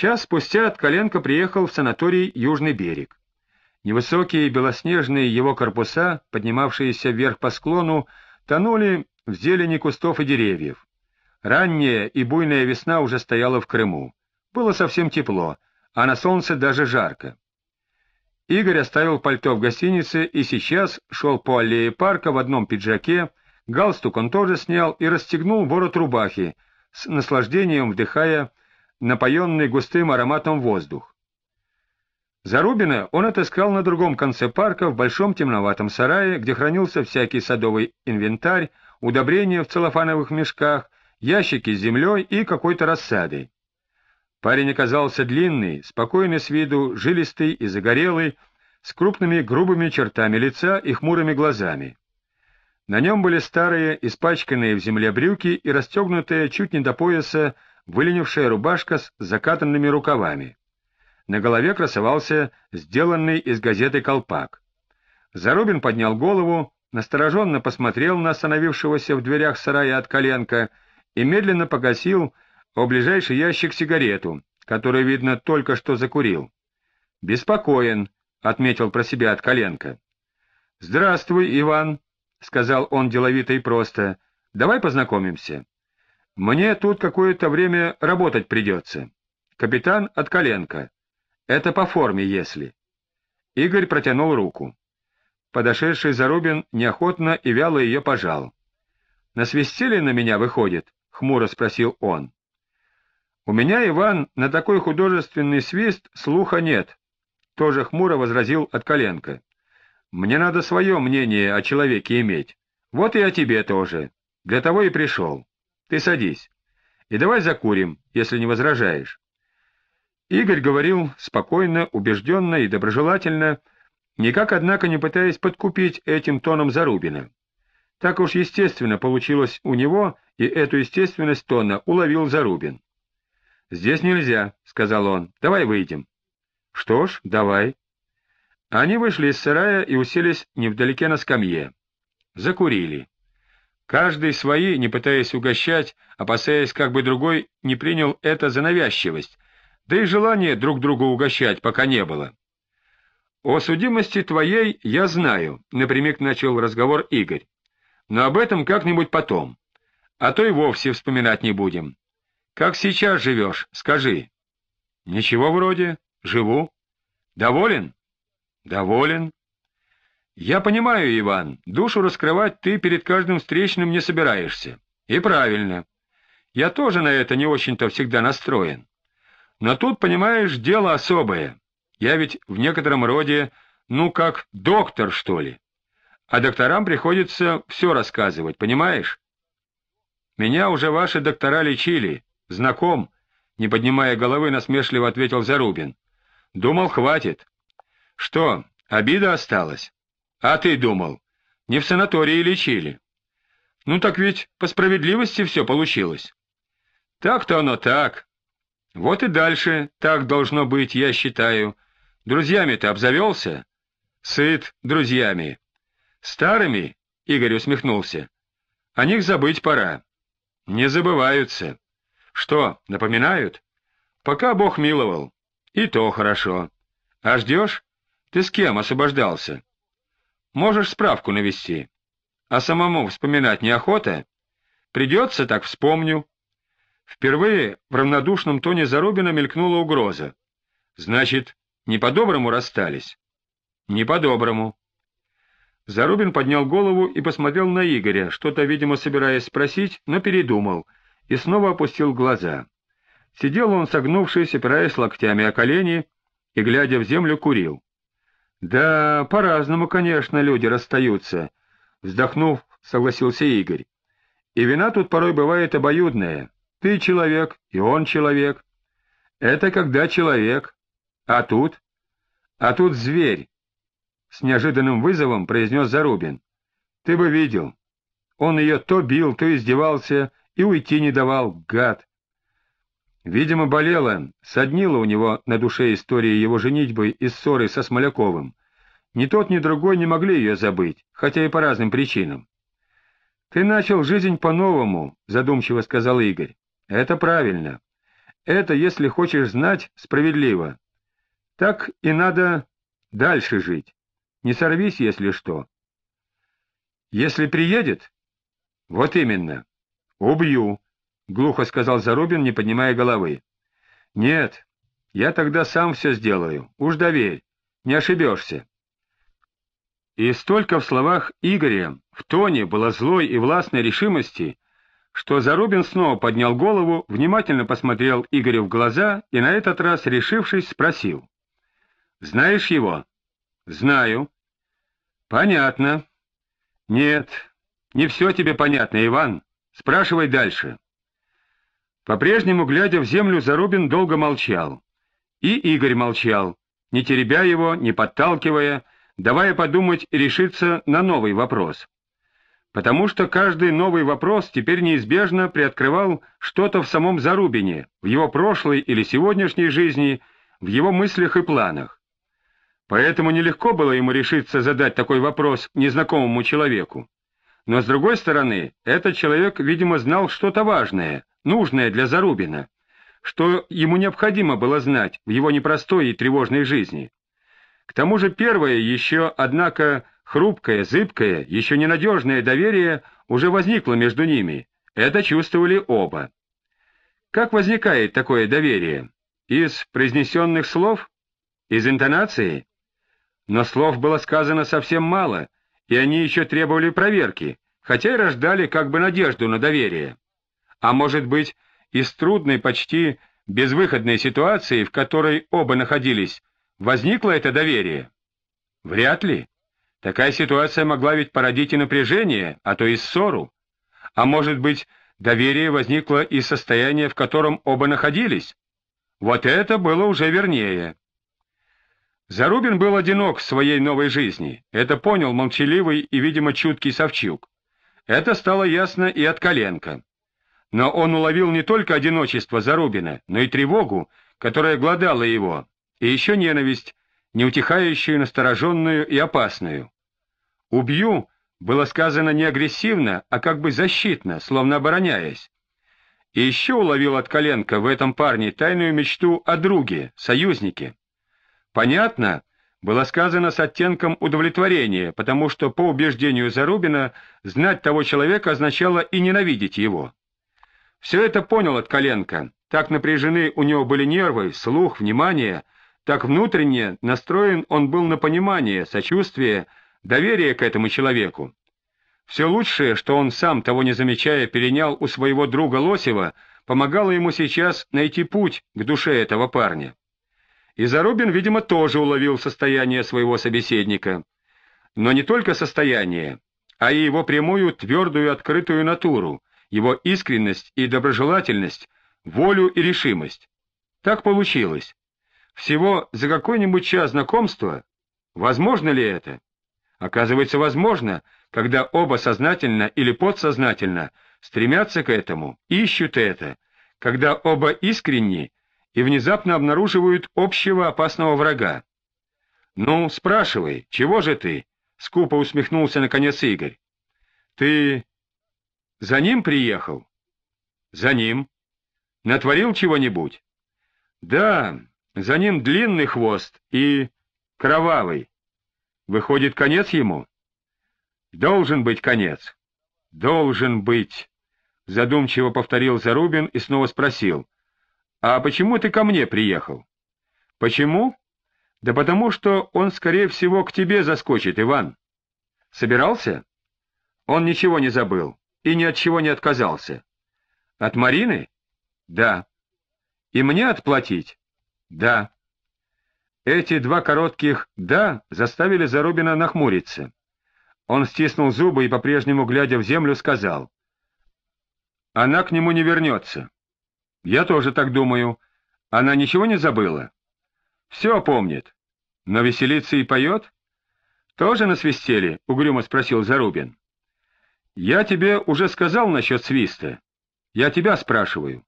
Час спустя Ткаленко приехал в санаторий «Южный берег». Невысокие белоснежные его корпуса, поднимавшиеся вверх по склону, тонули в зелени кустов и деревьев. Ранняя и буйная весна уже стояла в Крыму. Было совсем тепло, а на солнце даже жарко. Игорь оставил пальто в гостинице и сейчас шел по аллее парка в одном пиджаке, галстук он тоже снял и расстегнул ворот рубахи, с наслаждением вдыхая напоенный густым ароматом воздух. Зарубина он отыскал на другом конце парка в большом темноватом сарае, где хранился всякий садовый инвентарь, удобрения в целлофановых мешках, ящики с землей и какой-то рассадой. Парень оказался длинный, спокойный с виду, жилистый и загорелый, с крупными грубыми чертами лица и хмурыми глазами. На нем были старые, испачканные в земле брюки и расстегнутая чуть не до пояса выленившая рубашка с закатанными рукавами. На голове красовался сделанный из газеты колпак. Зарубин поднял голову, настороженно посмотрел на остановившегося в дверях сарая от коленка и медленно погасил о ближайший ящик сигарету, которую, видно, только что закурил. «Беспокоен», — отметил про себя от коленка. «Здравствуй, Иван», — сказал он деловито и просто. «Давай познакомимся. Мне тут какое-то время работать придется. Капитан от коленка. Это по форме, если. Игорь протянул руку. Подошедший Зарубин неохотно и вяло ее пожал. «Насвистели на меня, выходит?» — хмуро спросил он. «У меня, Иван, на такой художественный свист слуха нет», — тоже хмуро возразил от коленка. «Мне надо свое мнение о человеке иметь. Вот и о тебе тоже. Для того и пришел. Ты садись. И давай закурим, если не возражаешь». Игорь говорил спокойно, убежденно и доброжелательно, никак, однако, не пытаясь подкупить этим тоном Зарубина. Так уж естественно получилось у него, и эту естественность тона уловил Зарубин. «Здесь нельзя», — сказал он, — «давай выйдем». «Что ж, давай». Они вышли из сарая и уселись невдалеке на скамье. Закурили. Каждый свои, не пытаясь угощать, опасаясь, как бы другой не принял это за навязчивость, да и желания друг друга угощать пока не было. «О судимости твоей я знаю», — напрямик начал разговор Игорь. «Но об этом как-нибудь потом. А то и вовсе вспоминать не будем. Как сейчас живешь, скажи». «Ничего вроде. Живу». «Доволен?» «Доволен». «Я понимаю, Иван, душу раскрывать ты перед каждым встречным не собираешься. И правильно. Я тоже на это не очень-то всегда настроен. Но тут, понимаешь, дело особое. Я ведь в некотором роде, ну, как доктор, что ли. А докторам приходится все рассказывать, понимаешь? Меня уже ваши доктора лечили. Знаком, не поднимая головы, насмешливо ответил Зарубин. Думал, хватит. Что, обида осталась? А ты думал, не в санатории лечили? Ну так ведь по справедливости все получилось. Так-то оно так, вот и дальше так должно быть, я считаю. Друзьями-то обзавелся? Сыт друзьями. Старыми? Игорь усмехнулся. О них забыть пора. Не забываются. Что, напоминают? Пока Бог миловал. И то хорошо. А ждешь? Ты с кем освобождался? Можешь справку навести. А самому вспоминать неохота? Придется, так вспомню. Впервые в равнодушном тоне Зарубина мелькнула угроза. «Значит, не по-доброму расстались?» «Не по-доброму». Зарубин поднял голову и посмотрел на Игоря, что-то, видимо, собираясь спросить, но передумал, и снова опустил глаза. Сидел он, согнувшись, опираясь локтями о колени, и, глядя в землю, курил. «Да, по-разному, конечно, люди расстаются», — вздохнув, согласился Игорь. «И вина тут порой бывает обоюдная». Ты человек, и он человек. Это когда человек. А тут? А тут зверь. С неожиданным вызовом произнес Зарубин. Ты бы видел. Он ее то бил, то издевался и уйти не давал, гад. Видимо, болела, соднила у него на душе история его женитьбы и ссоры со Смоляковым. Ни тот, ни другой не могли ее забыть, хотя и по разным причинам. — Ты начал жизнь по-новому, — задумчиво сказал Игорь. Это правильно. Это, если хочешь знать, справедливо. Так и надо дальше жить. Не сорвись, если что. Если приедет? Вот именно. Убью, — глухо сказал Зарубин, не поднимая головы. Нет, я тогда сам все сделаю. Уж доверь, не ошибешься. И столько в словах Игоря, в тоне было злой и властной решимости, что Зарубин снова поднял голову, внимательно посмотрел Игорю в глаза и на этот раз, решившись, спросил. — Знаешь его? — Знаю. — Понятно. — Нет, не все тебе понятно, Иван. Спрашивай дальше. По-прежнему, глядя в землю, Зарубин долго молчал. И Игорь молчал, не теребя его, не подталкивая, давая подумать и решиться на новый вопрос. Потому что каждый новый вопрос теперь неизбежно приоткрывал что-то в самом Зарубине, в его прошлой или сегодняшней жизни, в его мыслях и планах. Поэтому нелегко было ему решиться задать такой вопрос незнакомому человеку. Но, с другой стороны, этот человек, видимо, знал что-то важное, нужное для Зарубина, что ему необходимо было знать в его непростой и тревожной жизни. К тому же первое, еще, однако, хрупкое, зыбкое, еще ненадежное доверие уже возникло между ними. Это чувствовали оба. Как возникает такое доверие? Из произнесенных слов? Из интонации? Но слов было сказано совсем мало, и они еще требовали проверки, хотя и рождали как бы надежду на доверие. А может быть, из трудной, почти безвыходной ситуации, в которой оба находились, Возникло это доверие? Вряд ли. Такая ситуация могла ведь породить и напряжение, а то и ссору. А может быть, доверие возникло из состояния, в котором оба находились? Вот это было уже вернее. Зарубин был одинок в своей новой жизни. Это понял молчаливый и, видимо, чуткий Савчук. Это стало ясно и от Коленко. Но он уловил не только одиночество Зарубина, но и тревогу, которая гладала его, и еще ненависть, неутихающую, настороженную и опасную. «Убью» было сказано не агрессивно, а как бы защитно, словно обороняясь. И еще уловил от коленка в этом парне тайную мечту о друге, союзнике. Понятно, было сказано с оттенком удовлетворения, потому что, по убеждению Зарубина, знать того человека означало и ненавидеть его. Все это понял от коленка, так напряжены у него были нервы, слух, внимание — так внутренне настроен он был на понимание, сочувствие, доверие к этому человеку. Все лучшее, что он сам, того не замечая, перенял у своего друга Лосева, помогало ему сейчас найти путь к душе этого парня. И Зарубин, видимо, тоже уловил состояние своего собеседника. Но не только состояние, а и его прямую, твердую, открытую натуру, его искренность и доброжелательность, волю и решимость. Так получилось. Всего за какой-нибудь час знакомства? Возможно ли это? Оказывается, возможно, когда оба сознательно или подсознательно стремятся к этому, ищут это, когда оба искренни и внезапно обнаруживают общего опасного врага. «Ну, спрашивай, чего же ты?» — скупо усмехнулся наконец Игорь. «Ты за ним приехал?» «За ним. Натворил чего-нибудь?» «Да, за ним длинный хвост и кровавый. Выходит, конец ему? Должен быть конец. Должен быть. Задумчиво повторил Зарубин и снова спросил. А почему ты ко мне приехал? Почему? Да потому что он, скорее всего, к тебе заскочит, Иван. Собирался? Он ничего не забыл и ни от чего не отказался. От Марины? Да. И мне отплатить? «Да». Эти два коротких «да» заставили Зарубина нахмуриться. Он стиснул зубы и, по-прежнему глядя в землю, сказал. «Она к нему не вернется». «Я тоже так думаю. Она ничего не забыла?» «Все помнит. Но веселится и поет?» «Тоже насвистели?» — угрюмо спросил Зарубин. «Я тебе уже сказал насчет свиста. Я тебя спрашиваю».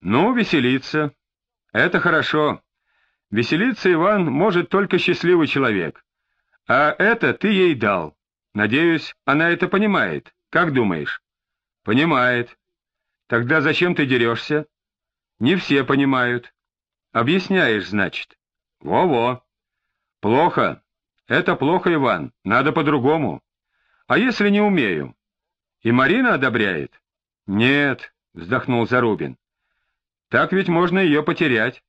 «Ну, веселится. Это хорошо. Веселиться, Иван, может только счастливый человек. А это ты ей дал. Надеюсь, она это понимает. Как думаешь? Понимает. Тогда зачем ты дерешься? Не все понимают. Объясняешь, значит. Во-во. Плохо. Это плохо, Иван. Надо по-другому. А если не умею? И Марина одобряет? Нет, вздохнул Зарубин. Так ведь можно ее потерять.